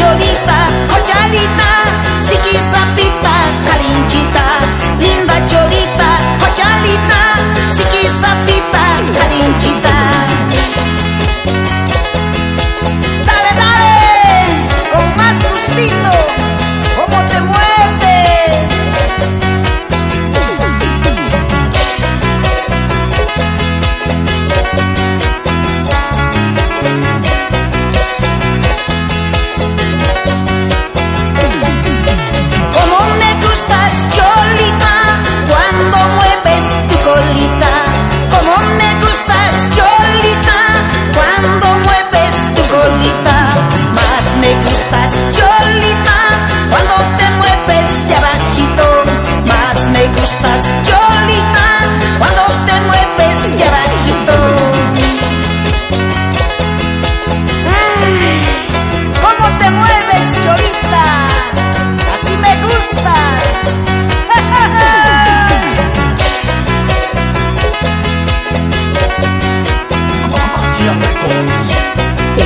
choripa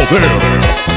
poder.